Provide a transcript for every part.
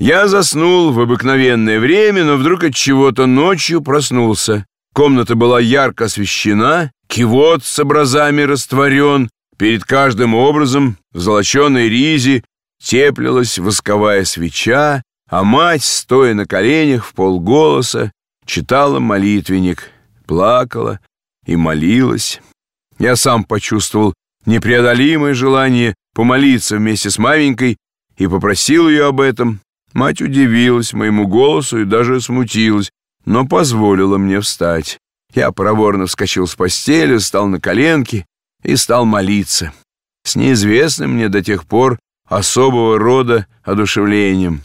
Я заснул в обыкновенное время, но вдруг от чего-то ночью проснулся. Комната была ярко освещена, кивот с образами растворен, перед каждым образом в золоченой ризе теплилась восковая свеча, а мать, стоя на коленях в полголоса, читала молитвенник, плакала и молилась. Я сам почувствовал непреодолимое желание помолиться вместе с маменькой и попросил ее об этом. Мать удивилась моему голосу и даже смутилась, но позволила мне встать. Я проворно вскочил с постели, встал на коленки и стал молиться. С неизвестным мне до тех пор особого рода одушевлением.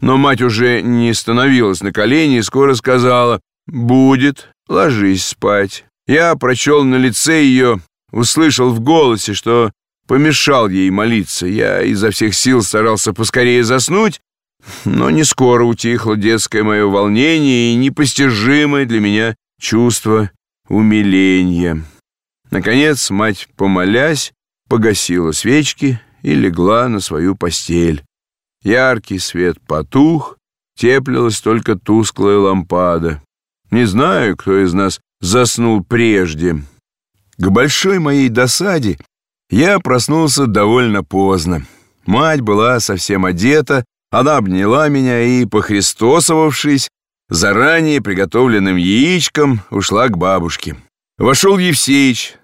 Но мать уже не становилась на колени и скоро сказала «Будет, ложись спать». Я прочел на лице ее, услышал в голосе, что помешал ей молиться. Я изо всех сил старался поскорее заснуть, но не скоро утихло детское мое волнение и непостижимое для меня чувство умиления. Наконец мать, помолясь, погасила свечки и легла на свою постель. Яркий свет потух, теплилась только тусклая лампада. Не знаю, кто из нас заснул прежде. К большой моей досаде я проснулся довольно поздно. Мать была совсем одета, она обняла меня и, похристосовавшись, заранее приготовленным яичком ушла к бабушке. Вошел Евсеич,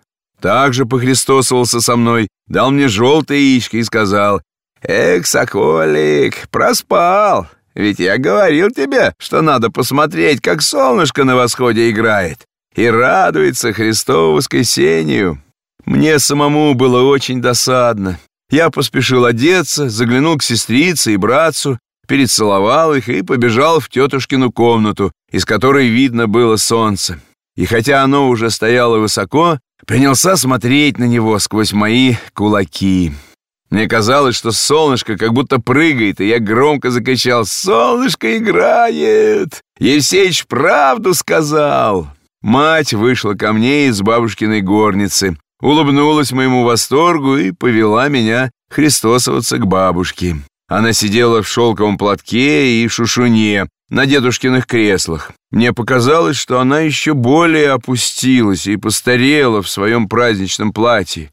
также похристосовался со мной, дал мне желтое яичко и сказал, «Эх, соколик, проспал, ведь я говорил тебе, что надо посмотреть, как солнышко на восходе играет и радуется Христову воскресению». Мне самому было очень досадно. Я поспешил одеться, заглянул к сестрице и братцу, перецеловал их и побежал в тетушкину комнату, из которой видно было солнце. И хотя оно уже стояло высоко, принялся смотреть на него сквозь мои кулаки. Мне казалось, что солнышко как будто прыгает, и я громко закричал «Солнышко играет!» Евсеич правду сказал. Мать вышла ко мне из бабушкиной горницы улыбнулась моему восторгу и повела меня христосоваться к бабушке. Она сидела в шелковом платке и шушуне на дедушкиных креслах. Мне показалось, что она еще более опустилась и постарела в своем праздничном платье.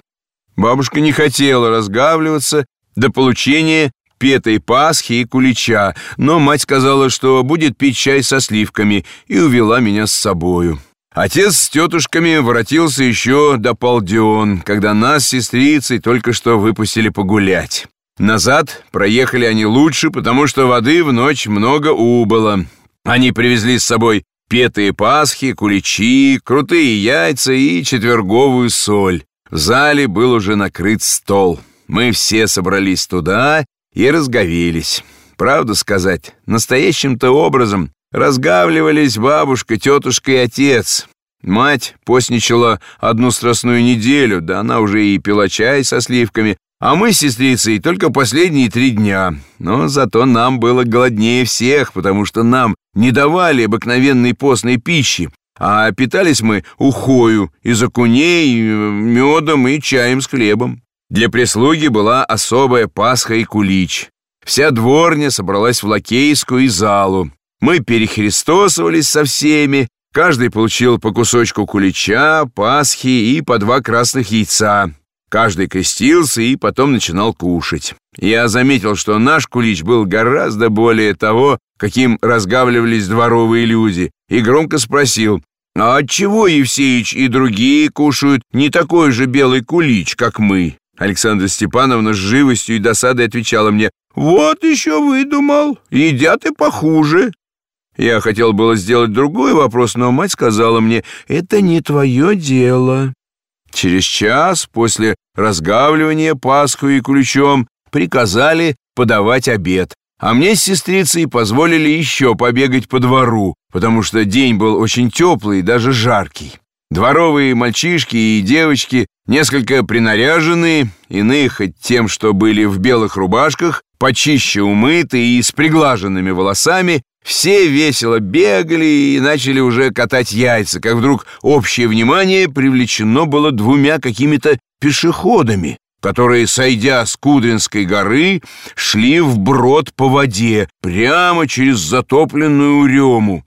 Бабушка не хотела разгавливаться до получения петой Пасхи и кулича, но мать сказала, что будет пить чай со сливками, и увела меня с собою. Отец с тетушками воротился еще до полден, когда нас с сестрицей только что выпустили погулять. Назад проехали они лучше, потому что воды в ночь много убыло. Они привезли с собой петые пасхи, куличи, крутые яйца и четверговую соль. В зале был уже накрыт стол. Мы все собрались туда и разговелись. Правду сказать, настоящим-то образом Разгавливались бабушка, тетушка и отец. Мать постничала одну страстную неделю, да она уже и пила чай со сливками, а мы с сестрицей только последние три дня. Но зато нам было голоднее всех, потому что нам не давали обыкновенной постной пищи, а питались мы ухою из окуней, медом и чаем с хлебом. Для прислуги была особая пасха и кулич. Вся дворня собралась в лакейскую и залу. Мы перехристосовались со всеми, каждый получил по кусочку кулича, пасхи и по два красных яйца. Каждый крестился и потом начинал кушать. Я заметил, что наш кулич был гораздо более того, каким разгавливались дворовые люди, и громко спросил, «А отчего Евсеич и другие кушают не такой же белый кулич, как мы?» Александра Степановна с живостью и досадой отвечала мне, «Вот еще выдумал, едят и похуже». Я хотел было сделать другой вопрос, но мать сказала мне, «Это не твое дело». Через час после разгавливания Пасху и ключом приказали подавать обед, а мне с сестрицей позволили еще побегать по двору, потому что день был очень теплый и даже жаркий. Дворовые мальчишки и девочки, несколько принаряженные, иные хоть тем, что были в белых рубашках, почище умытые и с приглаженными волосами, все весело бегали и начали уже катать яйца, как вдруг общее внимание привлечено было двумя какими-то пешеходами, которые, сойдя с Кудринской горы, шли вброд по воде, прямо через затопленную урему.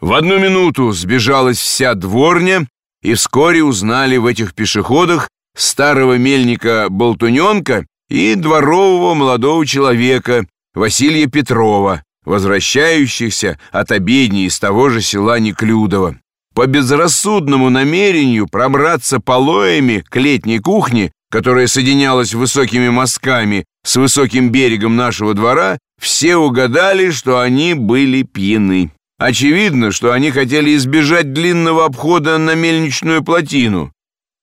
В одну минуту сбежалась вся дворня, и вскоре узнали в этих пешеходах старого мельника-болтуненка и дворового молодого человека Василия Петрова, возвращающихся от обедни из того же села Неклюдово. По безрассудному намерению пробраться полоями к летней кухне, которая соединялась высокими мазками с высоким берегом нашего двора, все угадали, что они были пьяны. Очевидно, что они хотели избежать длинного обхода на мельничную плотину.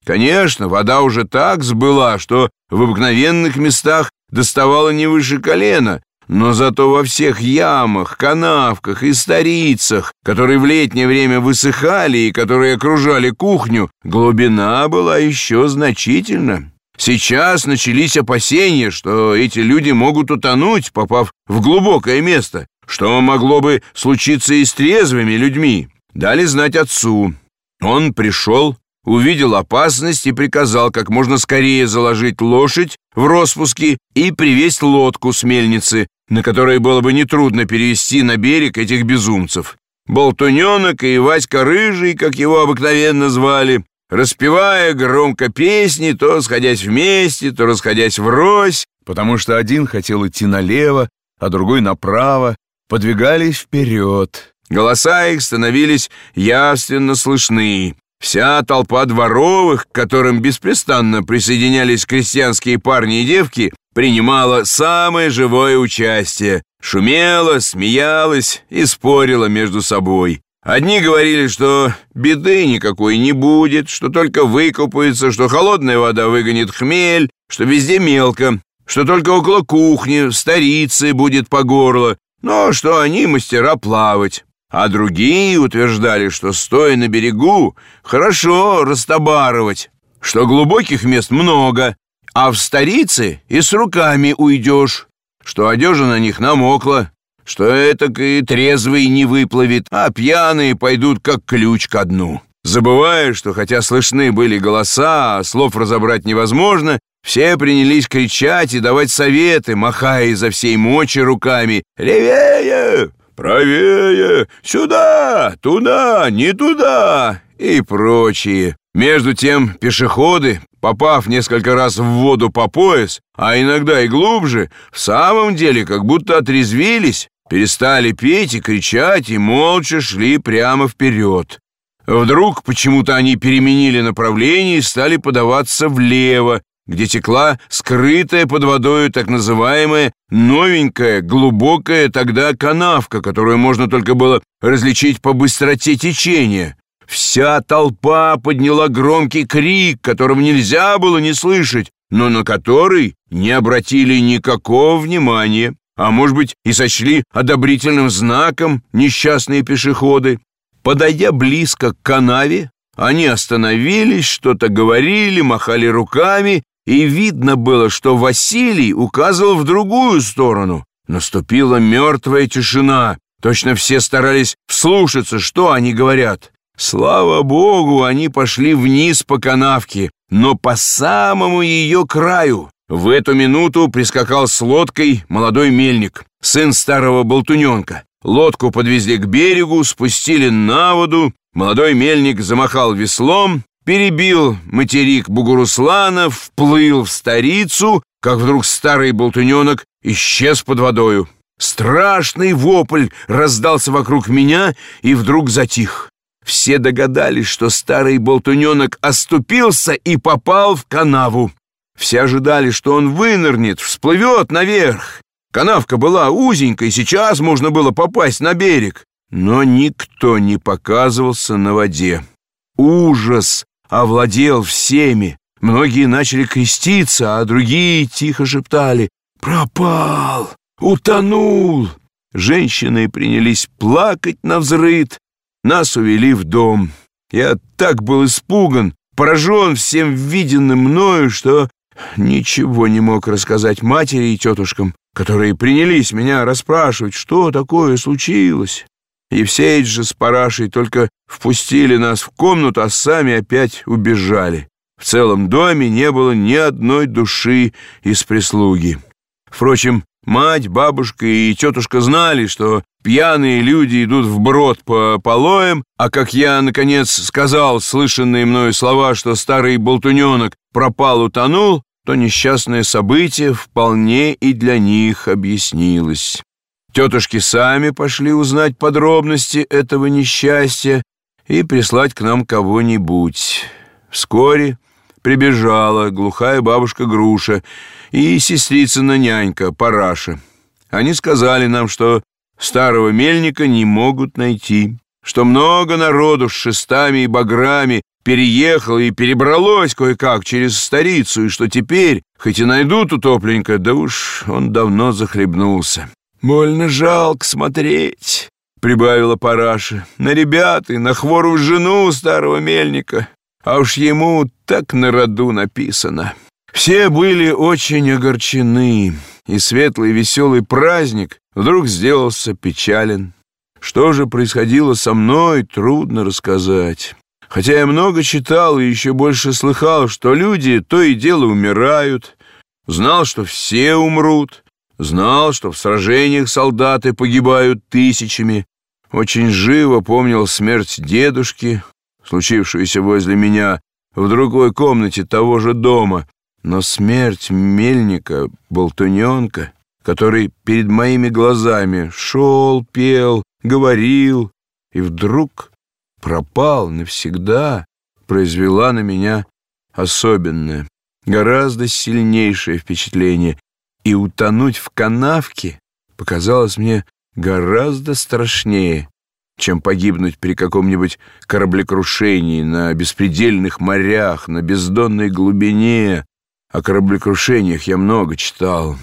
Конечно, вода уже так сбыла, что в обыкновенных местах доставала не выше колена, но зато во всех ямах, канавках и старицах, которые в летнее время высыхали и которые окружали кухню, глубина была еще значительна. Сейчас начались опасения, что эти люди могут утонуть, попав в глубокое место, что могло бы случиться и с трезвыми людьми. Дали знать отцу. Он пришел, увидел опасность и приказал как можно скорее заложить лошадь в распуске и привезть лодку с мельницы, на которой было бы нетрудно перевести на берег этих безумцев. Болтуненок и Васька Рыжий, как его обыкновенно звали, распевая громко песни, то сходясь вместе, то расходясь врозь, потому что один хотел идти налево, а другой направо, подвигались вперед. Голоса их становились явственно слышны. Вся толпа дворовых, к которым беспрестанно присоединялись крестьянские парни и девки, принимала самое живое участие, шумела, смеялась и спорила между собой. Одни говорили, что беды никакой не будет, что только выкупается, что холодная вода выгонит хмель, что везде мелко, что только около кухни, в старице будет по горло, но что они мастера плавать. А другие утверждали, что, стоя на берегу, хорошо растобарывать, что глубоких мест много, а в старице и с руками уйдешь, что одежа на них намокла, что это и трезвый не выплывет, а пьяные пойдут как ключ ко дну. Забывая, что хотя слышны были голоса, а слов разобрать невозможно, все принялись кричать и давать советы, махая изо всей мочи руками «Левее! Правее! Сюда! Туда! Не туда!» и прочие. Между тем пешеходы, попав несколько раз в воду по пояс, а иногда и глубже, в самом деле как будто отрезвились перестали петь и кричать и молча шли прямо вперед. Вдруг почему-то они переменили направление и стали подаваться влево, где текла скрытая под водой так называемая новенькая, глубокая тогда канавка, которую можно только было различить по быстроте течения. Вся толпа подняла громкий крик, которого нельзя было не слышать, но на который не обратили никакого внимания а может быть и сочли одобрительным знаком несчастные пешеходы. Подойдя близко к канаве, они остановились, что-то говорили, махали руками, и видно было, что Василий указывал в другую сторону. Наступила мертвая тишина. Точно все старались вслушаться, что они говорят. Слава богу, они пошли вниз по канавке, но по самому ее краю. В эту минуту прискакал с лодкой молодой мельник, сын старого болтуненка. Лодку подвезли к берегу, спустили на воду. Молодой мельник замахал веслом, перебил материк Бугуруслана, вплыл в старицу, как вдруг старый болтуненок исчез под водою. Страшный вопль раздался вокруг меня и вдруг затих. Все догадались, что старый болтуненок оступился и попал в канаву. Все ожидали, что он вынырнет, всплывет наверх. Канавка была узенькой, сейчас можно было попасть на берег. Но никто не показывался на воде. Ужас овладел всеми. Многие начали креститься, а другие тихо шептали «Пропал! Утонул!» Женщины принялись плакать на взрыд. Нас увели в дом. Я так был испуган, поражен всем виденным мною, что Ничего не мог рассказать матери и тетушкам, которые принялись меня расспрашивать, что такое случилось. Евсеич же с Парашей только впустили нас в комнату, а сами опять убежали. в целом доме не было ни одной души из прислуги. Впрочем, мать, бабушка и тетушка знали, что пьяные люди идут вброд по полоям, а как я, наконец, сказал слышанные мною слова, что старый болтуненок пропал, утонул, то несчастное событие вполне и для них объяснилось. Тетушки сами пошли узнать подробности этого несчастья и прислать к нам кого-нибудь. Вскоре прибежала глухая бабушка Груша и сестрицына нянька Параша. Они сказали нам, что старого мельника не могут найти, что много народу с шестами и баграми переехало и перебралось кое-как через старицу, и что теперь, хоть и найдут утопленника, да уж он давно захлебнулся. «Больно жалко смотреть», — прибавила Параша, — «на ребят и на хворую жену старого мельника, а уж ему так на роду написано». Все были очень огорчены, и светлый веселый праздник вдруг сделался печален. Что же происходило со мной, трудно рассказать. Хотя я много читал и еще больше слыхал, что люди то и дело умирают, знал, что все умрут, знал, что в сражениях солдаты погибают тысячами, очень живо помнил смерть дедушки, случившуюся возле меня в другой комнате того же дома, но смерть мельника, болтуненка, который перед моими глазами шел, пел, говорил, и вдруг пропал навсегда, произвела на меня особенное, гораздо сильнейшее впечатление, и утонуть в канавке показалось мне гораздо страшнее, чем погибнуть при каком-нибудь кораблекрушении на беспредельных морях, на бездонной глубине, о кораблекрушениях я много читал.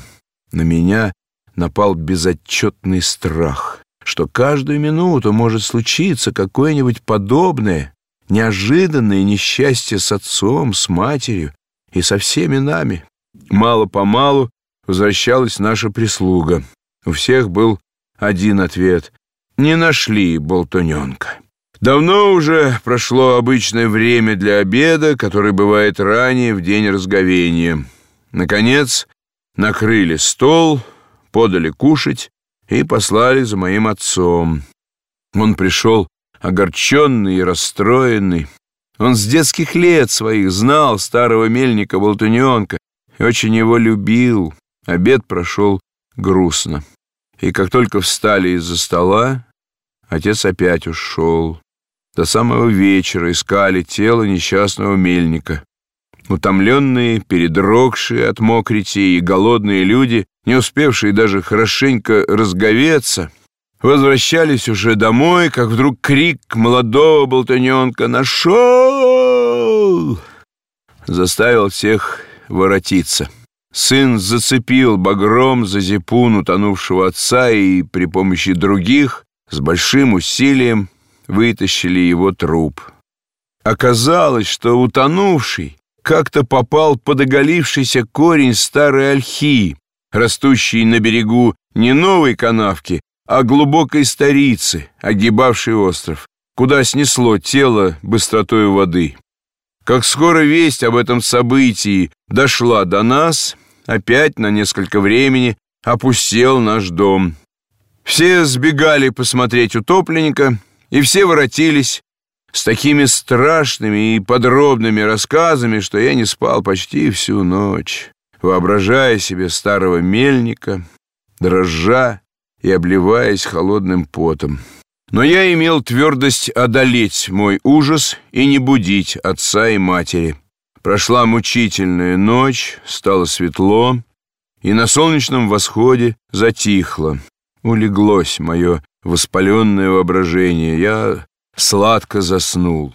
На меня напал безотчетный страх, что каждую минуту может случиться какое-нибудь подобное, неожиданное несчастье с отцом, с матерью и со всеми нами. Мало-помалу возвращалась наша прислуга. У всех был один ответ — не нашли болтуненка. Давно уже прошло обычное время для обеда, который бывает ранее в день разговения. Наконец, накрыли стол, подали кушать и послали за моим отцом. Он пришел огорченный и расстроенный. Он с детских лет своих знал старого мельника-болтуненка и очень его любил. Обед прошел грустно. И как только встали из-за стола, отец опять ушел. До самого вечера искали тело несчастного мельника. Утомленные, передрогшие от мокрити и голодные люди, не успевшие даже хорошенько разговеться, возвращались уже домой, как вдруг крик молодого болтаненка «Нашел!» заставил всех воротиться. Сын зацепил багром за зипун утонувшего отца и при помощи других с большим усилием вытащили его труп. Оказалось, что утонувший как-то попал под оголившийся корень старой ольхи, растущей на берегу не новой канавки, а глубокой старицы, огибавшей остров, куда снесло тело быстротой воды. Как скоро весть об этом событии дошла до нас, опять на несколько времени опустел наш дом. Все сбегали посмотреть утопленника — и все воротились с такими страшными и подробными рассказами, что я не спал почти всю ночь, воображая себе старого мельника, дрожа и обливаясь холодным потом. Но я имел твердость одолеть мой ужас и не будить отца и матери. Прошла мучительная ночь, стало светло, и на солнечном восходе затихло. Улеглось мое воспаленное воображение. Я сладко заснул.